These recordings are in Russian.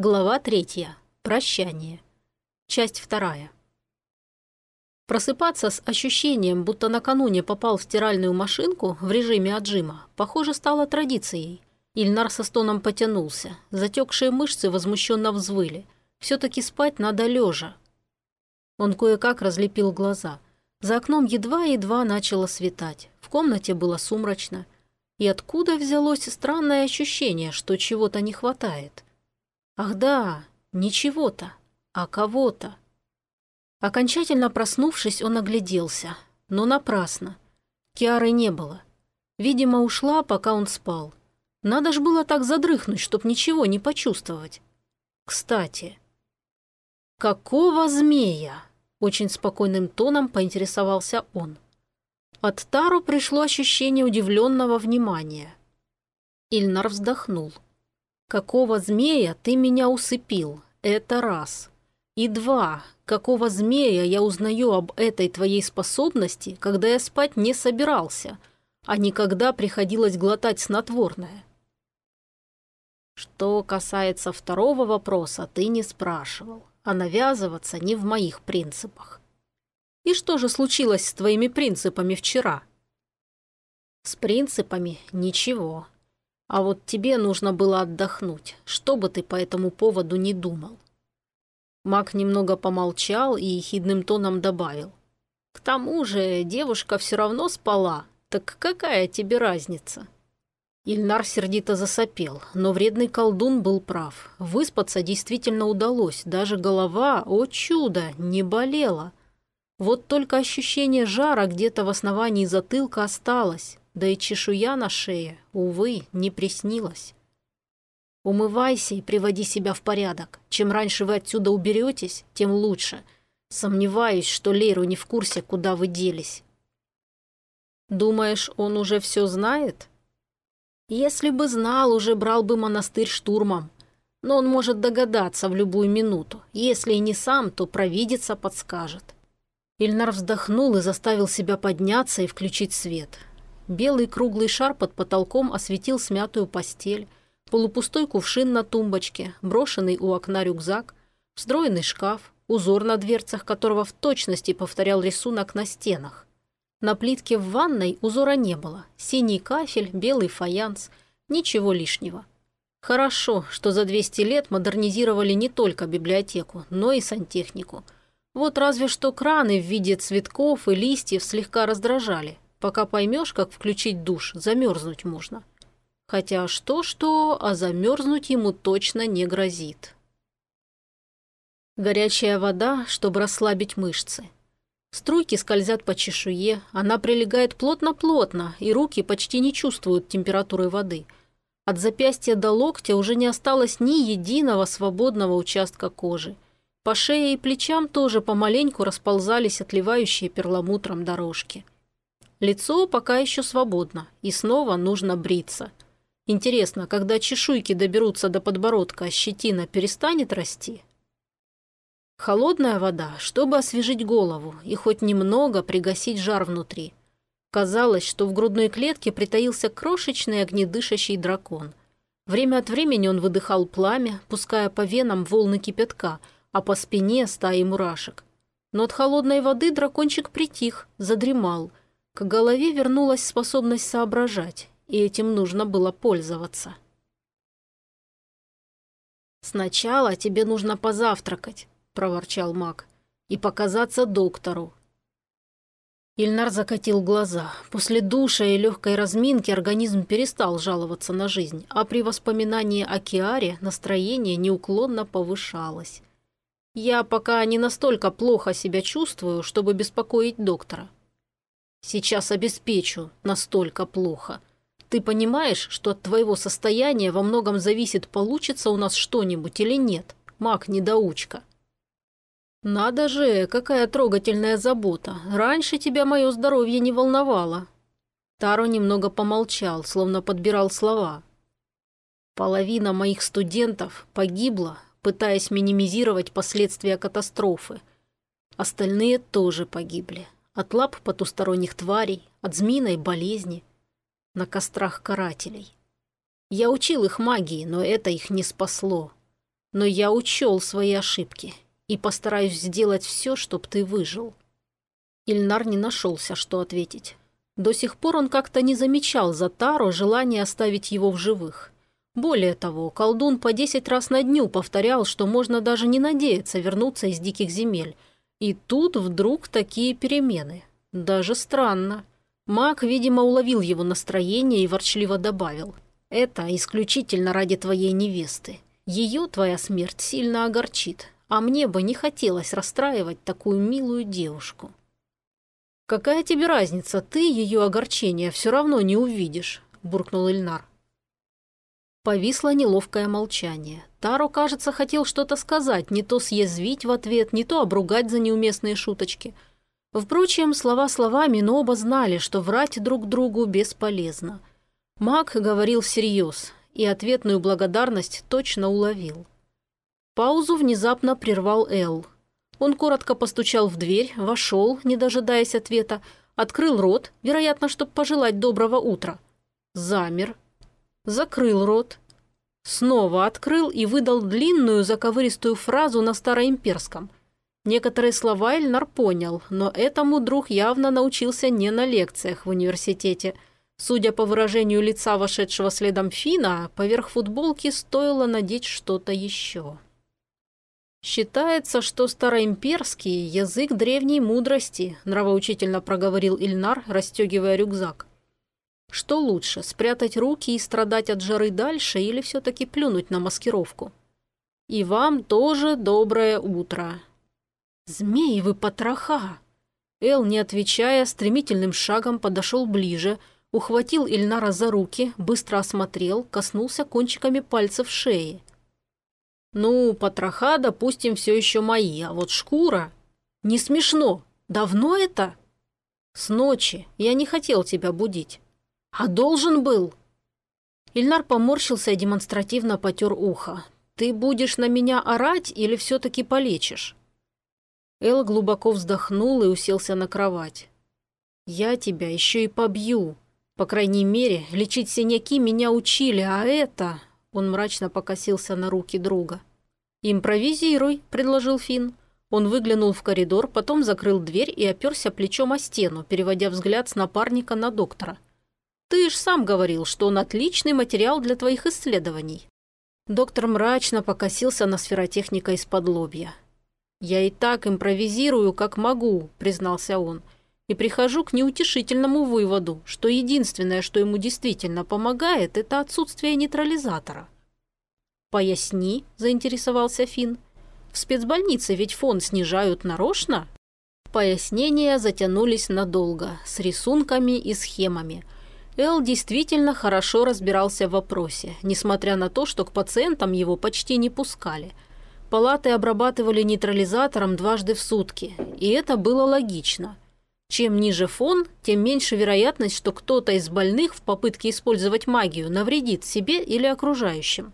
Глава третья. Прощание. Часть вторая. Просыпаться с ощущением, будто накануне попал в стиральную машинку в режиме отжима, похоже, стало традицией. Ильнар со стоном потянулся. Затекшие мышцы возмущенно взвыли. Все-таки спать надо лежа. Он кое-как разлепил глаза. За окном едва-едва начало светать. В комнате было сумрачно. И откуда взялось странное ощущение, что чего-то не хватает? Ах да, не чего-то, а кого-то. Окончательно проснувшись, он огляделся, но напрасно. Киары не было. Видимо, ушла, пока он спал. Надо ж было так задрыхнуть, чтоб ничего не почувствовать. Кстати, какого змея? Очень спокойным тоном поинтересовался он. От Тару пришло ощущение удивленного внимания. Ильнар вздохнул. «Какого змея ты меня усыпил? Это раз. И два. Какого змея я узнаю об этой твоей способности, когда я спать не собирался, а никогда приходилось глотать снотворное? Что касается второго вопроса, ты не спрашивал, а навязываться не в моих принципах. И что же случилось с твоими принципами вчера? С принципами ничего. А вот тебе нужно было отдохнуть, что бы ты по этому поводу не думал. Мак немного помолчал и ехидным тоном добавил. «К тому же девушка все равно спала, так какая тебе разница?» Ильнар сердито засопел, но вредный колдун был прав. Выспаться действительно удалось, даже голова, о чудо, не болела. Вот только ощущение жара где-то в основании затылка осталось, да и чешуя на шее, увы, не приснилась. Умывайся и приводи себя в порядок. Чем раньше вы отсюда уберетесь, тем лучше. Сомневаюсь, что Лейру не в курсе, куда вы делись. Думаешь, он уже все знает? Если бы знал, уже брал бы монастырь штурмом. Но он может догадаться в любую минуту. Если и не сам, то провидица подскажет. Ильнар вздохнул и заставил себя подняться и включить свет. Белый круглый шар под потолком осветил смятую постель, Полупустой кувшин на тумбочке, брошенный у окна рюкзак, встроенный шкаф, узор на дверцах которого в точности повторял рисунок на стенах. На плитке в ванной узора не было. Синий кафель, белый фаянс. Ничего лишнего. Хорошо, что за 200 лет модернизировали не только библиотеку, но и сантехнику. Вот разве что краны в виде цветков и листьев слегка раздражали. Пока поймешь, как включить душ, замерзнуть можно. Хотя что-что, а замерзнуть ему точно не грозит. Горячая вода, чтобы расслабить мышцы. Струйки скользят по чешуе, она прилегает плотно-плотно, и руки почти не чувствуют температуры воды. От запястья до локтя уже не осталось ни единого свободного участка кожи. По шее и плечам тоже помаленьку расползались отливающие перламутром дорожки. Лицо пока еще свободно, и снова нужно бриться – Интересно, когда чешуйки доберутся до подбородка, щетина перестанет расти? Холодная вода, чтобы освежить голову и хоть немного пригасить жар внутри. Казалось, что в грудной клетке притаился крошечный огнедышащий дракон. Время от времени он выдыхал пламя, пуская по венам волны кипятка, а по спине стаи мурашек. Но от холодной воды дракончик притих, задремал. К голове вернулась способность соображать, и этим нужно было пользоваться. «Сначала тебе нужно позавтракать», – проворчал маг, – «и показаться доктору». Ильнар закатил глаза. После душа и легкой разминки организм перестал жаловаться на жизнь, а при воспоминании о Киаре настроение неуклонно повышалось. «Я пока не настолько плохо себя чувствую, чтобы беспокоить доктора. Сейчас обеспечу настолько плохо», ты понимаешь, что от твоего состояния во многом зависит, получится у нас что-нибудь или нет, маг-недоучка?» «Надо же, какая трогательная забота. Раньше тебя мое здоровье не волновало». Таро немного помолчал, словно подбирал слова. «Половина моих студентов погибла, пытаясь минимизировать последствия катастрофы. Остальные тоже погибли. От лап потусторонних тварей, от змеиной болезни на кострах карателей. Я учил их магии, но это их не спасло. Но я учел свои ошибки и постараюсь сделать все, чтобы ты выжил». Ильнар не нашелся, что ответить. До сих пор он как-то не замечал за Таро желания оставить его в живых. Более того, колдун по десять раз на дню повторял, что можно даже не надеяться вернуться из диких земель. И тут вдруг такие перемены. Даже странно. Маг, видимо, уловил его настроение и ворчливо добавил. «Это исключительно ради твоей невесты. Ее твоя смерть сильно огорчит, а мне бы не хотелось расстраивать такую милую девушку». «Какая тебе разница? Ты ее огорчение все равно не увидишь», – буркнул Ильнар. Повисло неловкое молчание. Таро, кажется, хотел что-то сказать, не то съязвить в ответ, не то обругать за неуместные шуточки – Впрочем, слова словами, но оба знали, что врать друг другу бесполезно. Маг говорил всерьез, и ответную благодарность точно уловил. Паузу внезапно прервал Эл. Он коротко постучал в дверь, вошел, не дожидаясь ответа, открыл рот, вероятно, чтобы пожелать доброго утра. Замер, закрыл рот, снова открыл и выдал длинную заковыристую фразу на староимперском – Некоторые слова Эльнар понял, но этому друг явно научился не на лекциях в университете. Судя по выражению лица вошедшего следом Фина, поверх футболки стоило надеть что-то еще. «Считается, что староимперский – язык древней мудрости», – нравоучительно проговорил Ильнар, расстегивая рюкзак. «Что лучше, спрятать руки и страдать от жары дальше или все-таки плюнуть на маскировку?» «И вам тоже доброе утро. «Змеевы потроха!» Эл, не отвечая, стремительным шагом подошел ближе, ухватил Ильнара за руки, быстро осмотрел, коснулся кончиками пальцев шеи. «Ну, потроха, допустим, все еще мои, а вот шкура...» «Не смешно! Давно это?» «С ночи. Я не хотел тебя будить». «А должен был?» Ильнар поморщился и демонстративно потер ухо. «Ты будешь на меня орать или все-таки полечишь?» Эл глубоко вздохнул и уселся на кровать. «Я тебя еще и побью. По крайней мере, лечить синяки меня учили, а это...» Он мрачно покосился на руки друга. «Импровизируй», — предложил Финн. Он выглянул в коридор, потом закрыл дверь и оперся плечом о стену, переводя взгляд с напарника на доктора. «Ты ж сам говорил, что он отличный материал для твоих исследований». Доктор мрачно покосился на сферотехника из-под лобья. «Я и так импровизирую, как могу», – признался он, «и прихожу к неутешительному выводу, что единственное, что ему действительно помогает, это отсутствие нейтрализатора». «Поясни», – заинтересовался Финн. «В спецбольнице ведь фон снижают нарочно?» Пояснения затянулись надолго, с рисунками и схемами. Эл действительно хорошо разбирался в вопросе, несмотря на то, что к пациентам его почти не пускали – Палаты обрабатывали нейтрализатором дважды в сутки, и это было логично. Чем ниже фон, тем меньше вероятность, что кто-то из больных в попытке использовать магию навредит себе или окружающим.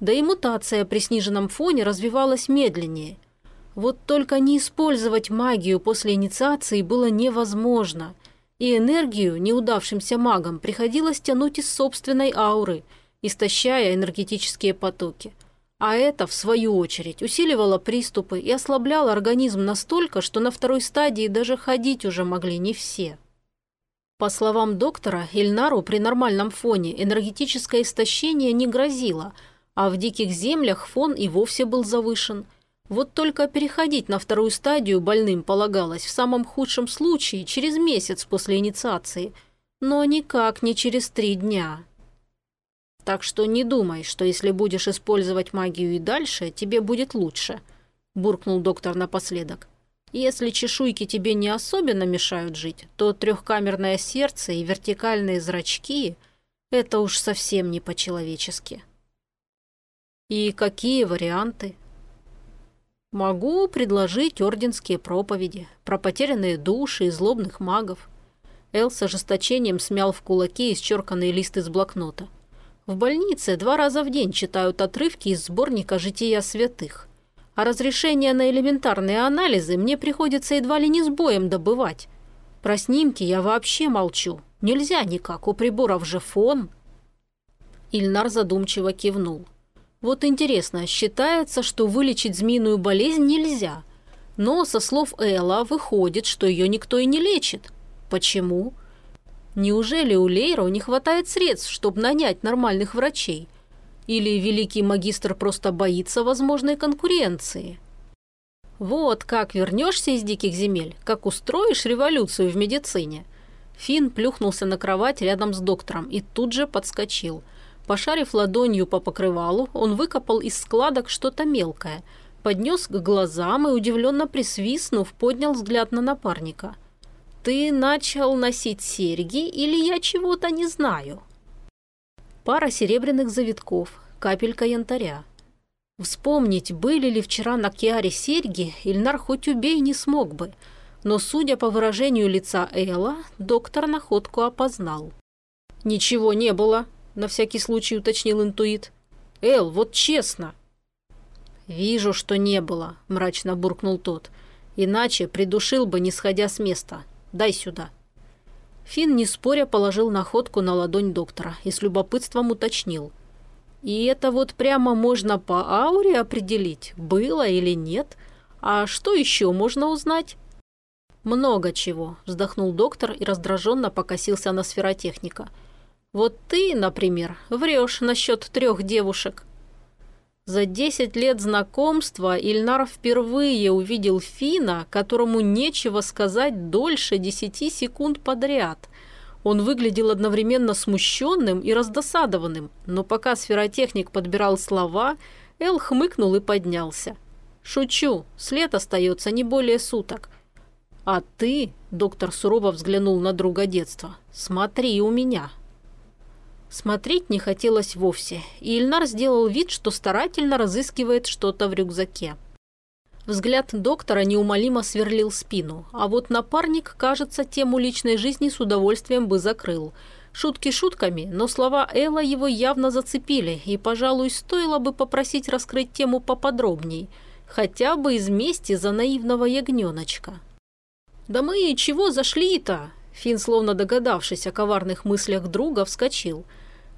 Да и мутация при сниженном фоне развивалась медленнее. Вот только не использовать магию после инициации было невозможно, и энергию неудавшимся магам приходилось тянуть из собственной ауры, истощая энергетические потоки – а это, в свою очередь, усиливало приступы и ослабляло организм настолько, что на второй стадии даже ходить уже могли не все. По словам доктора, Ильнару при нормальном фоне энергетическое истощение не грозило, а в диких землях фон и вовсе был завышен. Вот только переходить на вторую стадию больным полагалось в самом худшем случае через месяц после инициации, но никак не через три дня. Так что не думай, что если будешь использовать магию и дальше, тебе будет лучше», – буркнул доктор напоследок. «Если чешуйки тебе не особенно мешают жить, то трехкамерное сердце и вертикальные зрачки – это уж совсем не по-человечески». «И какие варианты?» «Могу предложить орденские проповеди про потерянные души и злобных магов». Эл с ожесточением смял в кулаки исчерканный лист из блокнота. В больнице два раза в день читают отрывки из сборника «Жития святых». А разрешение на элементарные анализы мне приходится едва ли не с боем добывать. Про снимки я вообще молчу. Нельзя никак, у приборов же фон. Ильнар задумчиво кивнул. Вот интересно, считается, что вылечить змеиную болезнь нельзя. Но со слов Элла выходит, что ее никто и не лечит. Почему? Неужели у Лейро не хватает средств, чтобы нанять нормальных врачей? Или великий магистр просто боится возможной конкуренции? Вот как вернешься из диких земель, как устроишь революцию в медицине. Финн плюхнулся на кровать рядом с доктором и тут же подскочил. Пошарив ладонью по покрывалу, он выкопал из складок что-то мелкое, поднес к глазам и, удивленно присвистнув, поднял взгляд на напарника. «Ты начал носить серьги или я чего-то не знаю?» Пара серебряных завитков, капелька янтаря. Вспомнить, были ли вчера на Киаре серьги, Ильнар хоть убей не смог бы. Но, судя по выражению лица Элла, доктор находку опознал. «Ничего не было», – на всякий случай уточнил интуит. «Эл, вот честно». «Вижу, что не было», – мрачно буркнул тот. «Иначе придушил бы, не сходя с места. Дай сюда». Финн, не споря, положил находку на ладонь доктора и с любопытством уточнил – и это вот прямо можно по ауре определить, было или нет. А что еще можно узнать? «Много чего», – вздохнул доктор и раздраженно покосился на сферотехника. «Вот ты, например, врешь насчет трех девушек». За десять лет знакомства Ильнар впервые увидел Фина, которому нечего сказать дольше десяти секунд подряд – он выглядел одновременно смущенным и раздосадованным, но пока сферотехник подбирал слова, Эл хмыкнул и поднялся. «Шучу, след остается не более суток. А ты, — доктор сурово взглянул на друга детства, — смотри у меня». Смотреть не хотелось вовсе, и Ильнар сделал вид, что старательно разыскивает что-то в рюкзаке. Взгляд доктора неумолимо сверлил спину, а вот напарник, кажется, тему личной жизни с удовольствием бы закрыл. Шутки шутками, но слова Элла его явно зацепили, и, пожалуй, стоило бы попросить раскрыть тему поподробней, хотя бы из мести за наивного ягненочка. «Да мы чего зашли-то?» Фин, словно догадавшись о коварных мыслях друга, вскочил.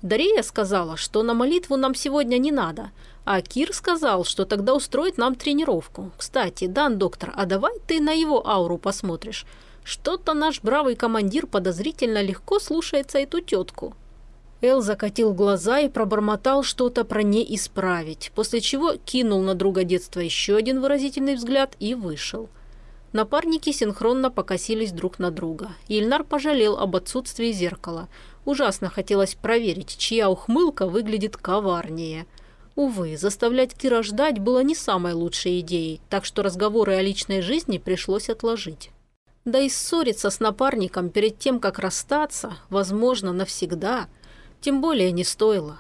«Дарея сказала, что на молитву нам сегодня не надо, а Кир сказал, что тогда устроит нам тренировку. Кстати, Дан, доктор, а давай ты на его ауру посмотришь. Что-то наш бравый командир подозрительно легко слушается эту тетку». Эл закатил глаза и пробормотал что-то про «не исправить», после чего кинул на друга детства еще один выразительный взгляд и вышел. Напарники синхронно покосились друг на друга. Ильнар пожалел об отсутствии зеркала. Ужасно хотелось проверить, чья ухмылка выглядит коварнее – Увы, заставлять Кира ждать было не самой лучшей идеей, так что разговоры о личной жизни пришлось отложить. Да и ссориться с напарником перед тем, как расстаться, возможно, навсегда, тем более не стоило.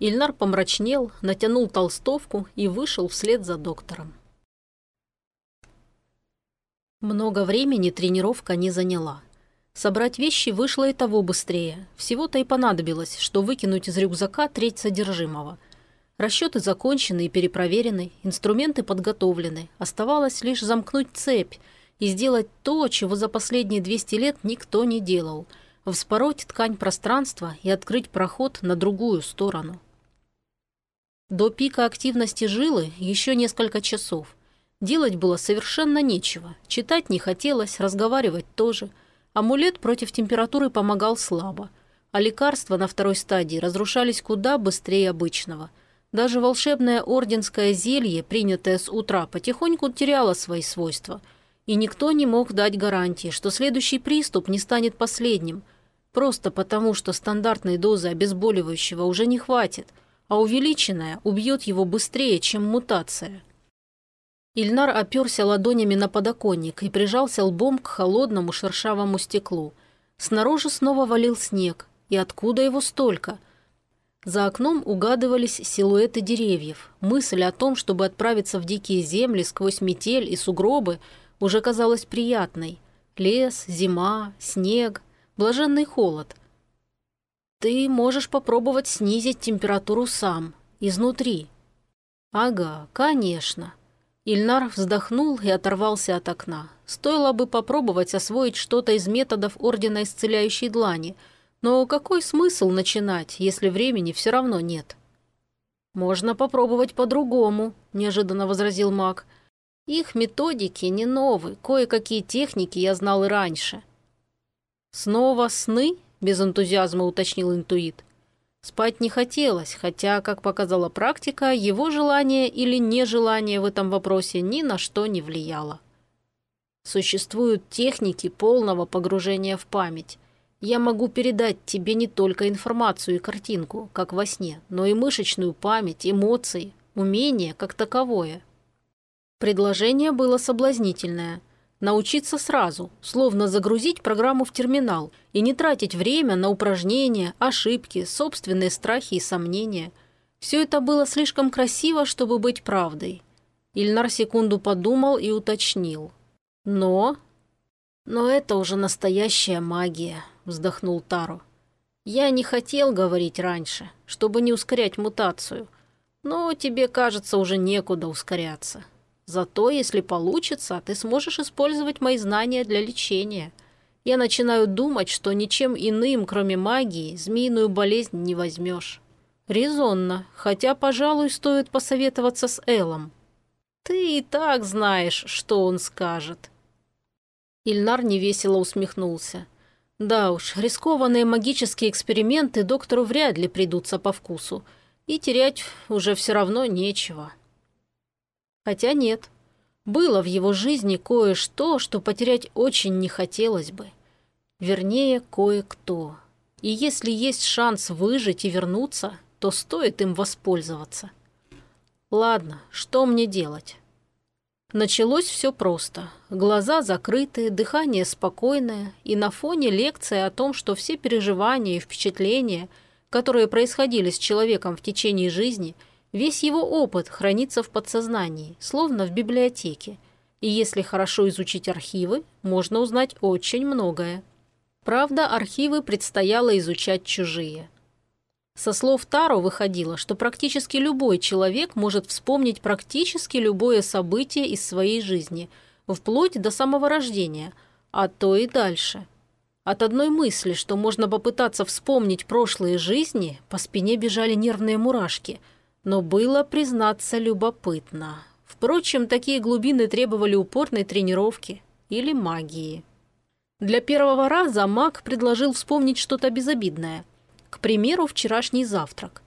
Ильнар помрачнел, натянул толстовку и вышел вслед за доктором. Много времени тренировка не заняла. Собрать вещи вышло и того быстрее. Всего-то и понадобилось, что выкинуть из рюкзака треть содержимого – Расчеты закончены и перепроверены, инструменты подготовлены. Оставалось лишь замкнуть цепь и сделать то, чего за последние 200 лет никто не делал – вспороть ткань пространства и открыть проход на другую сторону. До пика активности жилы еще несколько часов. Делать было совершенно нечего. Читать не хотелось, разговаривать тоже. Амулет против температуры помогал слабо. А лекарства на второй стадии разрушались куда быстрее обычного – даже волшебное орденское зелье, принятое с утра, потихоньку теряло свои свойства. И никто не мог дать гарантии, что следующий приступ не станет последним. Просто потому, что стандартной дозы обезболивающего уже не хватит, а увеличенная убьет его быстрее, чем мутация. Ильнар оперся ладонями на подоконник и прижался лбом к холодному шершавому стеклу. Снаружи снова валил снег. И откуда его столько – за окном угадывались силуэты деревьев. Мысль о том, чтобы отправиться в дикие земли сквозь метель и сугробы, уже казалась приятной. Лес, зима, снег, блаженный холод. Ты можешь попробовать снизить температуру сам, изнутри. Ага, конечно. Ильнар вздохнул и оторвался от окна. Стоило бы попробовать освоить что-то из методов Ордена Исцеляющей Длани – но какой смысл начинать, если времени все равно нет? «Можно попробовать по-другому», – неожиданно возразил маг. «Их методики не новые, кое-какие техники я знал и раньше». «Снова сны?» – без энтузиазма уточнил интуит. Спать не хотелось, хотя, как показала практика, его желание или нежелание в этом вопросе ни на что не влияло. Существуют техники полного погружения в память. Я могу передать тебе не только информацию и картинку, как во сне, но и мышечную память, эмоции, умение как таковое. Предложение было соблазнительное. Научиться сразу, словно загрузить программу в терминал и не тратить время на упражнения, ошибки, собственные страхи и сомнения. Все это было слишком красиво, чтобы быть правдой. Ильнар секунду подумал и уточнил. Но... Но это уже настоящая магия вздохнул Таро. «Я не хотел говорить раньше, чтобы не ускорять мутацию, но тебе, кажется, уже некуда ускоряться. Зато, если получится, ты сможешь использовать мои знания для лечения. Я начинаю думать, что ничем иным, кроме магии, змеиную болезнь не возьмешь». «Резонно, хотя, пожалуй, стоит посоветоваться с Элом». «Ты и так знаешь, что он скажет». Ильнар невесело усмехнулся. Да уж, рискованные магические эксперименты доктору вряд ли придутся по вкусу, и терять уже все равно нечего. Хотя нет, было в его жизни кое-что, что потерять очень не хотелось бы. Вернее, кое-кто. И если есть шанс выжить и вернуться, то стоит им воспользоваться. Ладно, что мне делать? Началось все просто. Глаза закрыты, дыхание спокойное, и на фоне лекция о том, что все переживания и впечатления, которые происходили с человеком в течение жизни, весь его опыт хранится в подсознании, словно в библиотеке. И если хорошо изучить архивы, можно узнать очень многое. Правда, архивы предстояло изучать чужие – со слов Таро выходило, что практически любой человек может вспомнить практически любое событие из своей жизни, вплоть до самого рождения, а то и дальше. От одной мысли, что можно попытаться вспомнить прошлые жизни, по спине бежали нервные мурашки, но было, признаться, любопытно. Впрочем, такие глубины требовали упорной тренировки или магии. Для первого раза маг предложил вспомнить что-то безобидное – к примеру, вчерашний завтрак.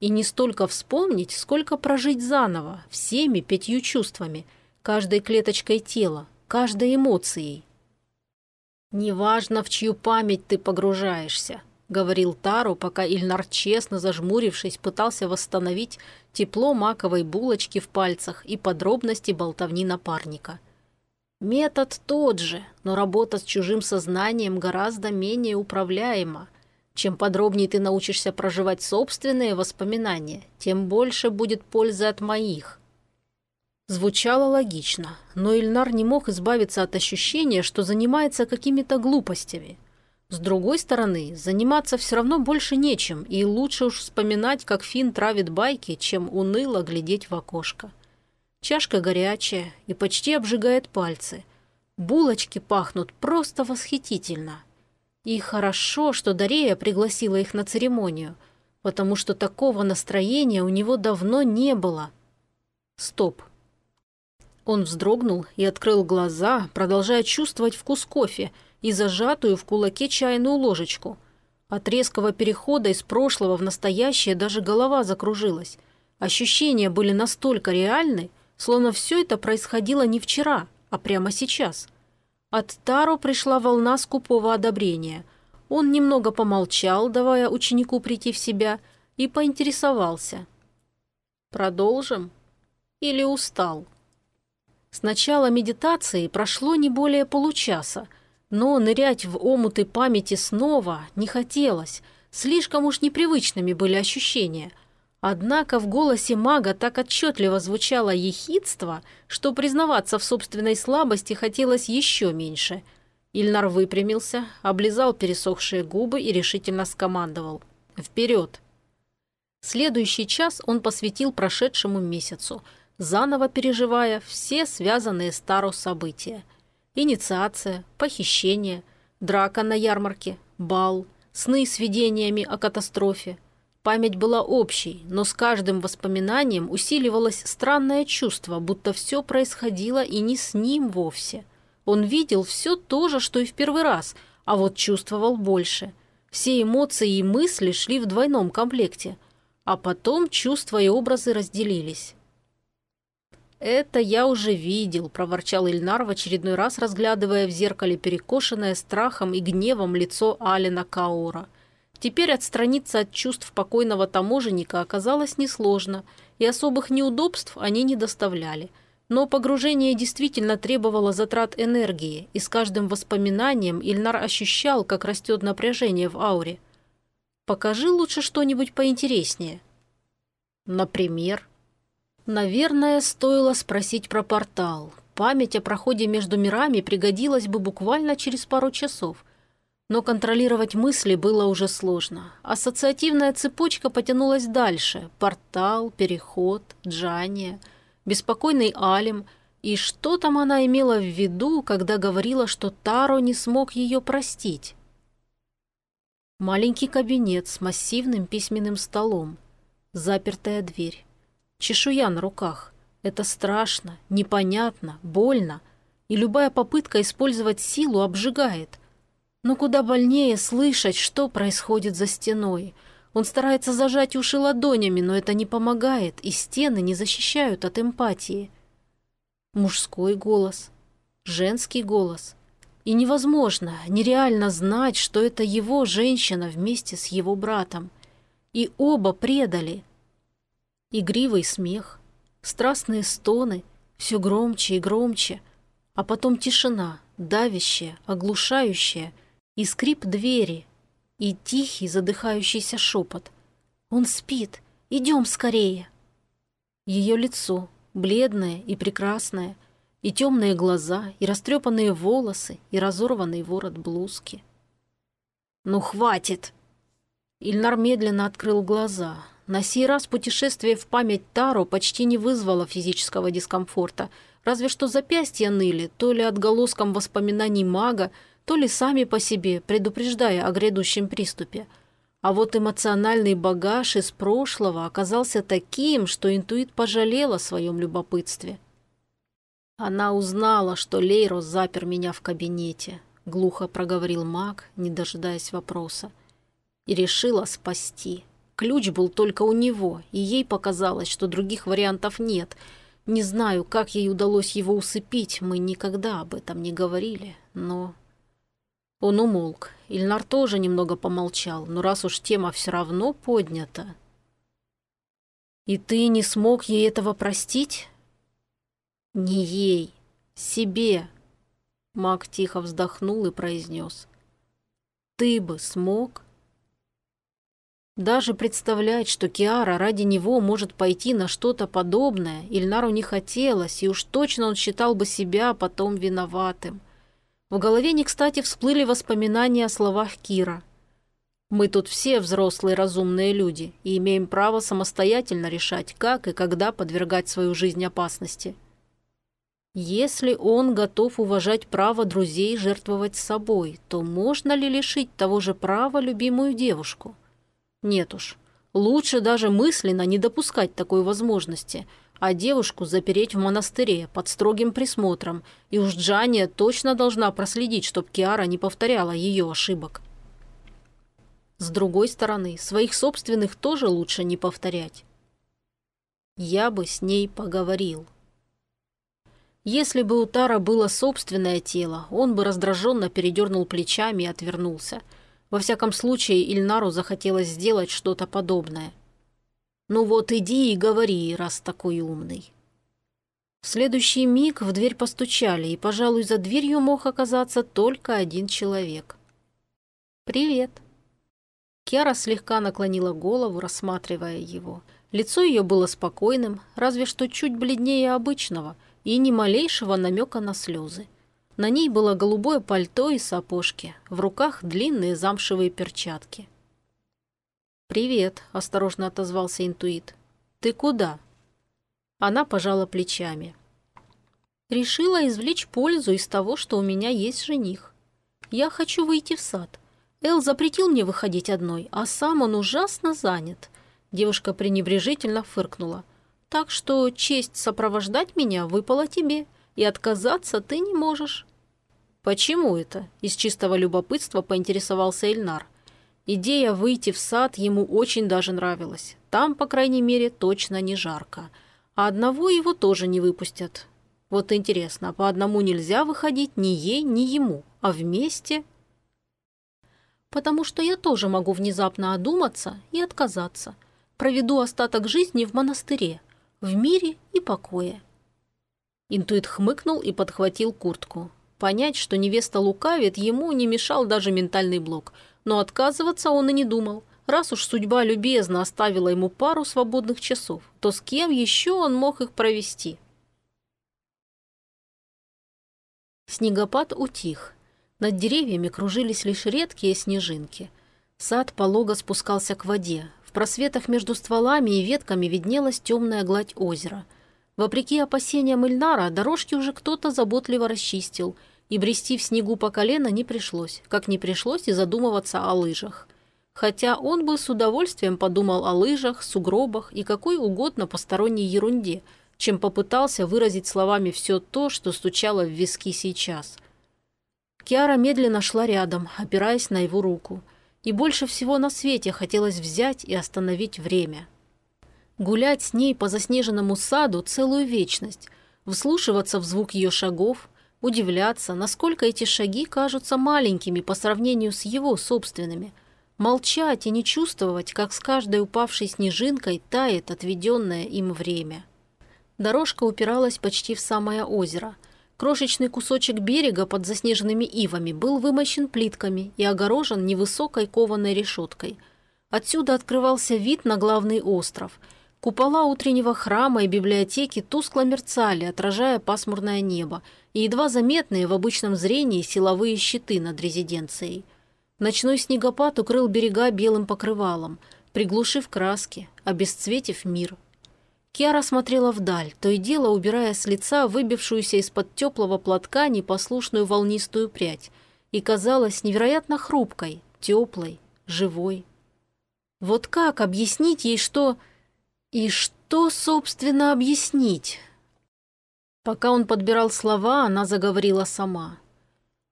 И не столько вспомнить, сколько прожить заново, всеми пятью чувствами, каждой клеточкой тела, каждой эмоцией. «Неважно, в чью память ты погружаешься», — говорил Тару, пока Ильнар, честно зажмурившись, пытался восстановить тепло маковой булочки в пальцах и подробности болтовни напарника. Метод тот же, но работа с чужим сознанием гораздо менее управляема. Чем подробнее ты научишься проживать собственные воспоминания, тем больше будет пользы от моих. Звучало логично, но Ильнар не мог избавиться от ощущения, что занимается какими-то глупостями. С другой стороны, заниматься все равно больше нечем, и лучше уж вспоминать, как Финн травит байки, чем уныло глядеть в окошко. Чашка горячая и почти обжигает пальцы. Булочки пахнут просто восхитительно. И хорошо, что Дарея пригласила их на церемонию, потому что такого настроения у него давно не было. Стоп. Он вздрогнул и открыл глаза, продолжая чувствовать вкус кофе и зажатую в кулаке чайную ложечку. От резкого перехода из прошлого в настоящее даже голова закружилась. Ощущения были настолько реальны, словно все это происходило не вчера, а прямо сейчас – от Таро пришла волна скупого одобрения. Он немного помолчал, давая ученику прийти в себя, и поинтересовался. «Продолжим? Или устал?» С начала медитации прошло не более получаса, но нырять в омуты памяти снова не хотелось. Слишком уж непривычными были ощущения – Однако в голосе мага так отчетливо звучало ехидство, что признаваться в собственной слабости хотелось еще меньше. Ильнар выпрямился, облизал пересохшие губы и решительно скомандовал. «Вперед!» Следующий час он посвятил прошедшему месяцу, заново переживая все связанные с Таро события. Инициация, похищение, драка на ярмарке, бал, сны с видениями о катастрофе – Память была общей, но с каждым воспоминанием усиливалось странное чувство, будто все происходило и не с ним вовсе. Он видел все то же, что и в первый раз, а вот чувствовал больше. Все эмоции и мысли шли в двойном комплекте. А потом чувства и образы разделились. «Это я уже видел», – проворчал Ильнар в очередной раз, разглядывая в зеркале перекошенное страхом и гневом лицо Алина Каора – Теперь отстраниться от чувств покойного таможенника оказалось несложно, и особых неудобств они не доставляли. Но погружение действительно требовало затрат энергии, и с каждым воспоминанием Ильнар ощущал, как растет напряжение в ауре. «Покажи лучше что-нибудь поинтереснее». «Например?» «Наверное, стоило спросить про портал. Память о проходе между мирами пригодилась бы буквально через пару часов». Но контролировать мысли было уже сложно. Ассоциативная цепочка потянулась дальше. Портал, переход, Джания, беспокойный Алим. И что там она имела в виду, когда говорила, что Таро не смог ее простить? Маленький кабинет с массивным письменным столом. Запертая дверь. Чешуя на руках. Это страшно, непонятно, больно. И любая попытка использовать силу обжигает – но куда больнее слышать, что происходит за стеной. Он старается зажать уши ладонями, но это не помогает, и стены не защищают от эмпатии. Мужской голос, женский голос. И невозможно, нереально знать, что это его женщина вместе с его братом. И оба предали. Игривый смех, страстные стоны, все громче и громче, а потом тишина, давящая, оглушающая — и скрип двери, и тихий задыхающийся шепот. «Он спит! Идем скорее!» Ее лицо, бледное и прекрасное, и темные глаза, и растрепанные волосы, и разорванный ворот блузки. «Ну, хватит!» Ильнар медленно открыл глаза. На сей раз путешествие в память Таро почти не вызвало физического дискомфорта, разве что запястья ныли, то ли отголоском воспоминаний мага, то ли сами по себе, предупреждая о грядущем приступе. А вот эмоциональный багаж из прошлого оказался таким, что интуит пожалел о своем любопытстве. Она узнала, что Лейрос запер меня в кабинете, глухо проговорил маг, не дожидаясь вопроса, и решила спасти. Ключ был только у него, и ей показалось, что других вариантов нет. Не знаю, как ей удалось его усыпить, мы никогда об этом не говорили, но он умолк. Ильнар тоже немного помолчал, но раз уж тема все равно поднята... «И ты не смог ей этого простить?» «Не ей, себе», — маг тихо вздохнул и произнес. «Ты бы смог?» Даже представлять, что Киара ради него может пойти на что-то подобное, Ильнару не хотелось, и уж точно он считал бы себя потом виноватым. В голове не кстати всплыли воспоминания о словах Кира. «Мы тут все взрослые разумные люди и имеем право самостоятельно решать, как и когда подвергать свою жизнь опасности». Если он готов уважать право друзей жертвовать собой, то можно ли лишить того же права любимую девушку? Нет уж. Лучше даже мысленно не допускать такой возможности – а девушку запереть в монастыре под строгим присмотром, и уж Джания точно должна проследить, чтоб Киара не повторяла ее ошибок. С другой стороны, своих собственных тоже лучше не повторять. Я бы с ней поговорил. Если бы у Тара было собственное тело, он бы раздраженно передернул плечами и отвернулся. Во всяком случае, Ильнару захотелось сделать что-то подобное – ну вот иди и говори, раз такой умный. В следующий миг в дверь постучали, и, пожалуй, за дверью мог оказаться только один человек. «Привет». Киара слегка наклонила голову, рассматривая его. Лицо ее было спокойным, разве что чуть бледнее обычного, и ни малейшего намека на слезы. На ней было голубое пальто и сапожки, в руках длинные замшевые перчатки. «Привет», – осторожно отозвался интуит. «Ты куда?» Она пожала плечами. «Решила извлечь пользу из того, что у меня есть жених. Я хочу выйти в сад. Эл запретил мне выходить одной, а сам он ужасно занят. Девушка пренебрежительно фыркнула. «Так что честь сопровождать меня выпала тебе, и отказаться ты не можешь». «Почему это?» – из чистого любопытства поинтересовался Эльнар. Идея выйти в сад ему очень даже нравилась. Там, по крайней мере, точно не жарко. А одного его тоже не выпустят. Вот интересно, по одному нельзя выходить ни ей, ни ему, а вместе? Потому что я тоже могу внезапно одуматься и отказаться. Проведу остаток жизни в монастыре, в мире и покое. Интуит хмыкнул и подхватил куртку. Понять, что невеста лукавит, ему не мешал даже ментальный блок – но отказываться он и не думал. Раз уж судьба любезно оставила ему пару свободных часов, то с кем еще он мог их провести? Снегопад утих. Над деревьями кружились лишь редкие снежинки. Сад полого спускался к воде. В просветах между стволами и ветками виднелась темная гладь озера. Вопреки опасениям Ильнара, дорожки уже кто-то заботливо расчистил – и брести в снегу по колено не пришлось, как не пришлось и задумываться о лыжах. Хотя он бы с удовольствием подумал о лыжах, сугробах и какой угодно посторонней ерунде, чем попытался выразить словами все то, что стучало в виски сейчас. Киара медленно шла рядом, опираясь на его руку. И больше всего на свете хотелось взять и остановить время. Гулять с ней по заснеженному саду целую вечность, вслушиваться в звук ее шагов, удивляться, насколько эти шаги кажутся маленькими по сравнению с его собственными, молчать и не чувствовать, как с каждой упавшей снежинкой тает отведенное им время. Дорожка упиралась почти в самое озеро. Крошечный кусочек берега под заснеженными ивами был вымощен плитками и огорожен невысокой кованой решеткой. Отсюда открывался вид на главный остров. Купола утреннего храма и библиотеки тускло мерцали, отражая пасмурное небо, и едва заметные в обычном зрении силовые щиты над резиденцией. Ночной снегопад укрыл берега белым покрывалом, приглушив краски, обесцветив мир. Киара смотрела вдаль, то и дело убирая с лица выбившуюся из-под теплого платка непослушную волнистую прядь, и казалась невероятно хрупкой, теплой, живой. Вот как объяснить ей, что... И что, собственно, объяснить? Пока он подбирал слова, она заговорила сама.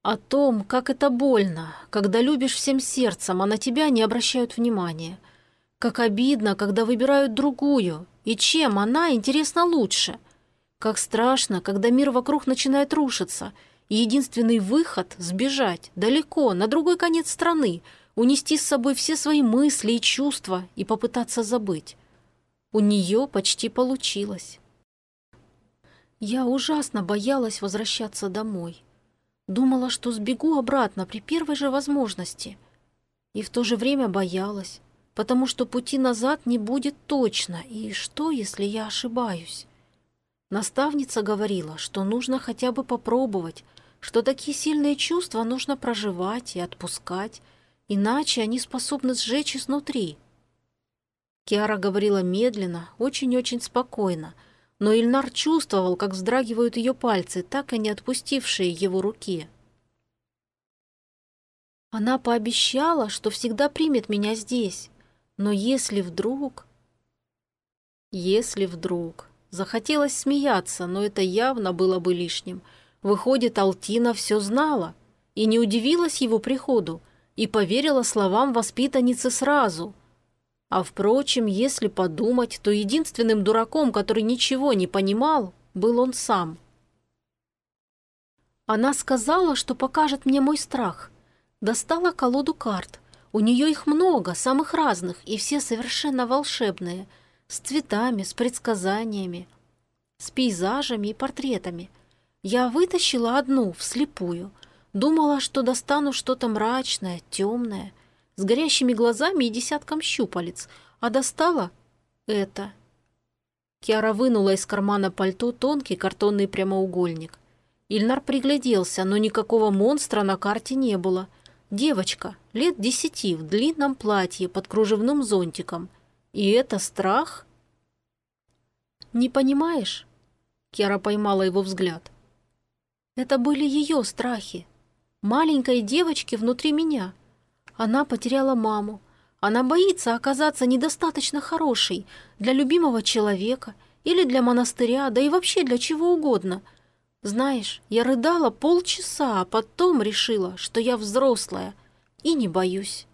О том, как это больно, когда любишь всем сердцем, а на тебя не обращают внимания. Как обидно, когда выбирают другую, и чем она, интересно, лучше. Как страшно, когда мир вокруг начинает рушиться, и единственный выход – сбежать, далеко, на другой конец страны, унести с собой все свои мысли и чувства и попытаться забыть. У нее почти получилось. Я ужасно боялась возвращаться домой. Думала, что сбегу обратно при первой же возможности. И в то же время боялась, потому что пути назад не будет точно, и что, если я ошибаюсь? Наставница говорила, что нужно хотя бы попробовать, что такие сильные чувства нужно проживать и отпускать, иначе они способны сжечь изнутри. Киара говорила медленно, очень-очень спокойно – но Ильнар чувствовал, как вздрагивают ее пальцы, так и не отпустившие его руки. Она пообещала, что всегда примет меня здесь. Но если вдруг... Если вдруг... Захотелось смеяться, но это явно было бы лишним. Выходит, Алтина все знала и не удивилась его приходу, и поверила словам воспитанницы сразу – а впрочем, если подумать, то единственным дураком, который ничего не понимал, был он сам. Она сказала, что покажет мне мой страх. Достала колоду карт. У нее их много, самых разных, и все совершенно волшебные. С цветами, с предсказаниями, с пейзажами и портретами. Я вытащила одну, вслепую. Думала, что достану что-то мрачное, темное – с горящими глазами и десятком щупалец, а достала это. Киара вынула из кармана пальто тонкий картонный прямоугольник. Ильнар пригляделся, но никакого монстра на карте не было. Девочка, лет десяти, в длинном платье под кружевным зонтиком. И это страх? «Не понимаешь?» Киара поймала его взгляд. «Это были ее страхи. Маленькой девочки внутри меня. Она потеряла маму. Она боится оказаться недостаточно хорошей для любимого человека или для монастыря, да и вообще для чего угодно. Знаешь, я рыдала полчаса, а потом решила, что я взрослая и не боюсь.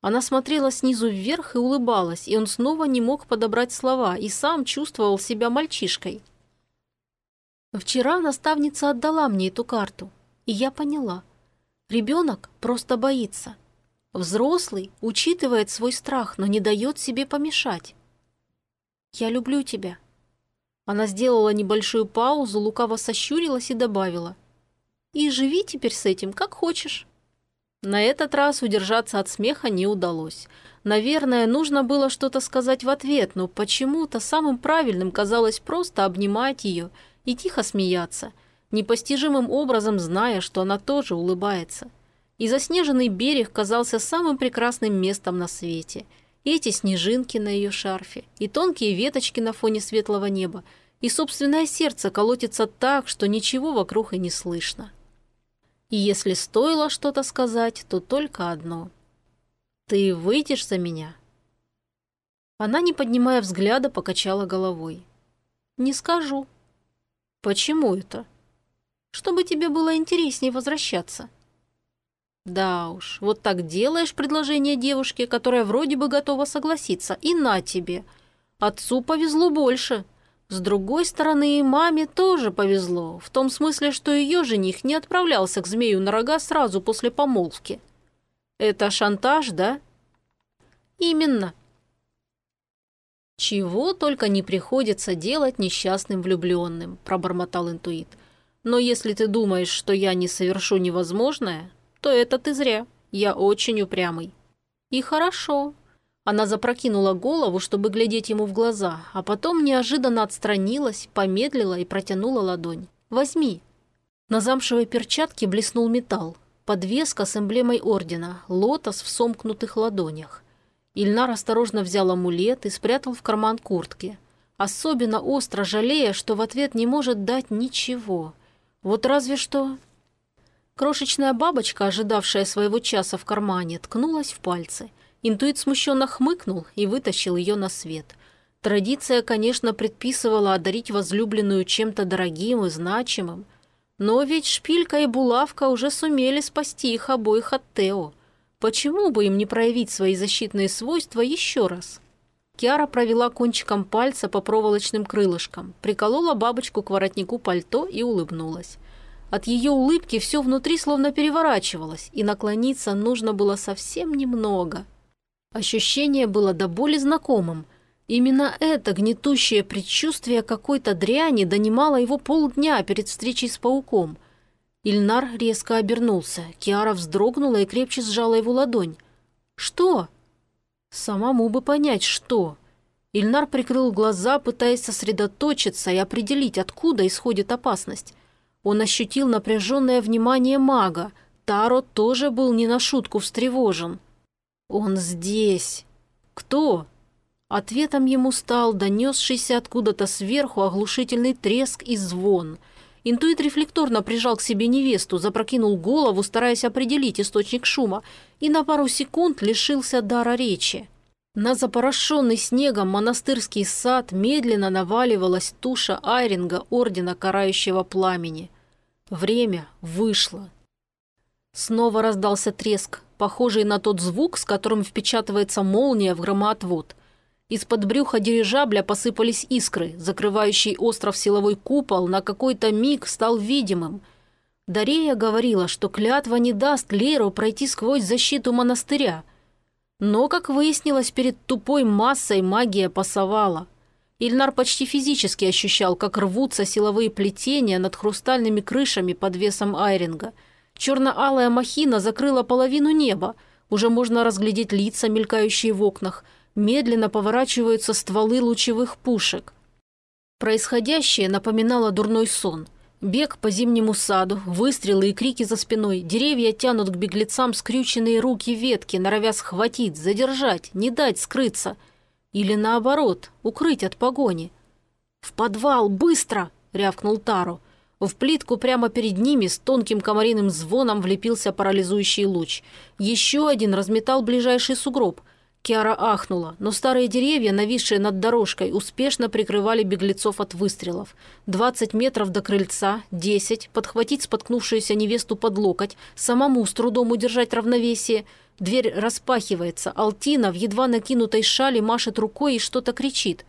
Она смотрела снизу вверх и улыбалась, и он снова не мог подобрать слова и сам чувствовал себя мальчишкой. Вчера наставница отдала мне эту карту, и я поняла. Ребенок просто боится. Взрослый учитывает свой страх, но не дает себе помешать. «Я люблю тебя». Она сделала небольшую паузу, лукаво сощурилась и добавила. «И живи теперь с этим, как хочешь». На этот раз удержаться от смеха не удалось. Наверное, нужно было что-то сказать в ответ, но почему-то самым правильным казалось просто обнимать ее и тихо смеяться, непостижимым образом зная, что она тоже улыбается и заснеженный берег казался самым прекрасным местом на свете. И эти снежинки на ее шарфе, и тонкие веточки на фоне светлого неба, и собственное сердце колотится так, что ничего вокруг и не слышно. И если стоило что-то сказать, то только одно. «Ты выйдешь за меня?» Она, не поднимая взгляда, покачала головой. «Не скажу». «Почему это?» «Чтобы тебе было интереснее возвращаться». Да уж, вот так делаешь предложение девушке, которая вроде бы готова согласиться, и на тебе. Отцу повезло больше. С другой стороны, и маме тоже повезло, в том смысле, что ее жених не отправлялся к змею на рога сразу после помолвки. Это шантаж, да? Именно. Чего только не приходится делать несчастным влюбленным, пробормотал интуит. Но если ты думаешь, что я не совершу невозможное, то это ты зря. Я очень упрямый». «И хорошо». Она запрокинула голову, чтобы глядеть ему в глаза, а потом неожиданно отстранилась, помедлила и протянула ладонь. «Возьми». На замшевой перчатке блеснул металл. Подвеска с эмблемой ордена, лотос в сомкнутых ладонях. Ильнар осторожно взял амулет и спрятал в карман куртки. Особенно остро жалея, что в ответ не может дать ничего. Вот разве что Крошечная бабочка, ожидавшая своего часа в кармане, ткнулась в пальцы. Интуит смущенно хмыкнул и вытащил ее на свет. Традиция, конечно, предписывала одарить возлюбленную чем-то дорогим и значимым. Но ведь шпилька и булавка уже сумели спасти их обоих от Тео. Почему бы им не проявить свои защитные свойства еще раз? Киара провела кончиком пальца по проволочным крылышкам, приколола бабочку к воротнику пальто и улыбнулась. От ее улыбки все внутри словно переворачивалось, и наклониться нужно было совсем немного. Ощущение было до боли знакомым. Именно это гнетущее предчувствие какой-то дряни донимало его полдня перед встречей с пауком. Ильнар резко обернулся. Киара вздрогнула и крепче сжала его ладонь. «Что?» «Самому бы понять, что...» Ильнар прикрыл глаза, пытаясь сосредоточиться и определить, откуда исходит опасность. Он ощутил напряженное внимание мага. Таро тоже был не на шутку встревожен. «Он здесь!» «Кто?» Ответом ему стал донесшийся откуда-то сверху оглушительный треск и звон. Интуит рефлекторно прижал к себе невесту, запрокинул голову, стараясь определить источник шума, и на пару секунд лишился дара речи. На запорошенный снегом монастырский сад медленно наваливалась туша Айринга Ордена Карающего Пламени. Время вышло. Снова раздался треск, похожий на тот звук, с которым впечатывается молния в громоотвод. Из-под брюха дирижабля посыпались искры, закрывающий остров силовой купол на какой-то миг стал видимым. Дарея говорила, что клятва не даст Леру пройти сквозь защиту монастыря. Но, как выяснилось, перед тупой массой магия пасовала. Ильнар почти физически ощущал, как рвутся силовые плетения над хрустальными крышами под весом айринга. Черно-алая махина закрыла половину неба. Уже можно разглядеть лица, мелькающие в окнах. Медленно поворачиваются стволы лучевых пушек. Происходящее напоминало дурной сон. Бег по зимнему саду, выстрелы и крики за спиной. Деревья тянут к беглецам скрюченные руки ветки, норовя схватить, задержать, не дать скрыться – или наоборот, укрыть от погони. «В подвал, быстро!» — рявкнул Таро. В плитку прямо перед ними с тонким комариным звоном влепился парализующий луч. Еще один разметал ближайший сугроб. Киара ахнула, но старые деревья, нависшие над дорожкой, успешно прикрывали беглецов от выстрелов. Двадцать метров до крыльца, десять, подхватить споткнувшуюся невесту под локоть, самому с трудом удержать равновесие. Дверь распахивается, Алтина в едва накинутой шале машет рукой и что-то кричит.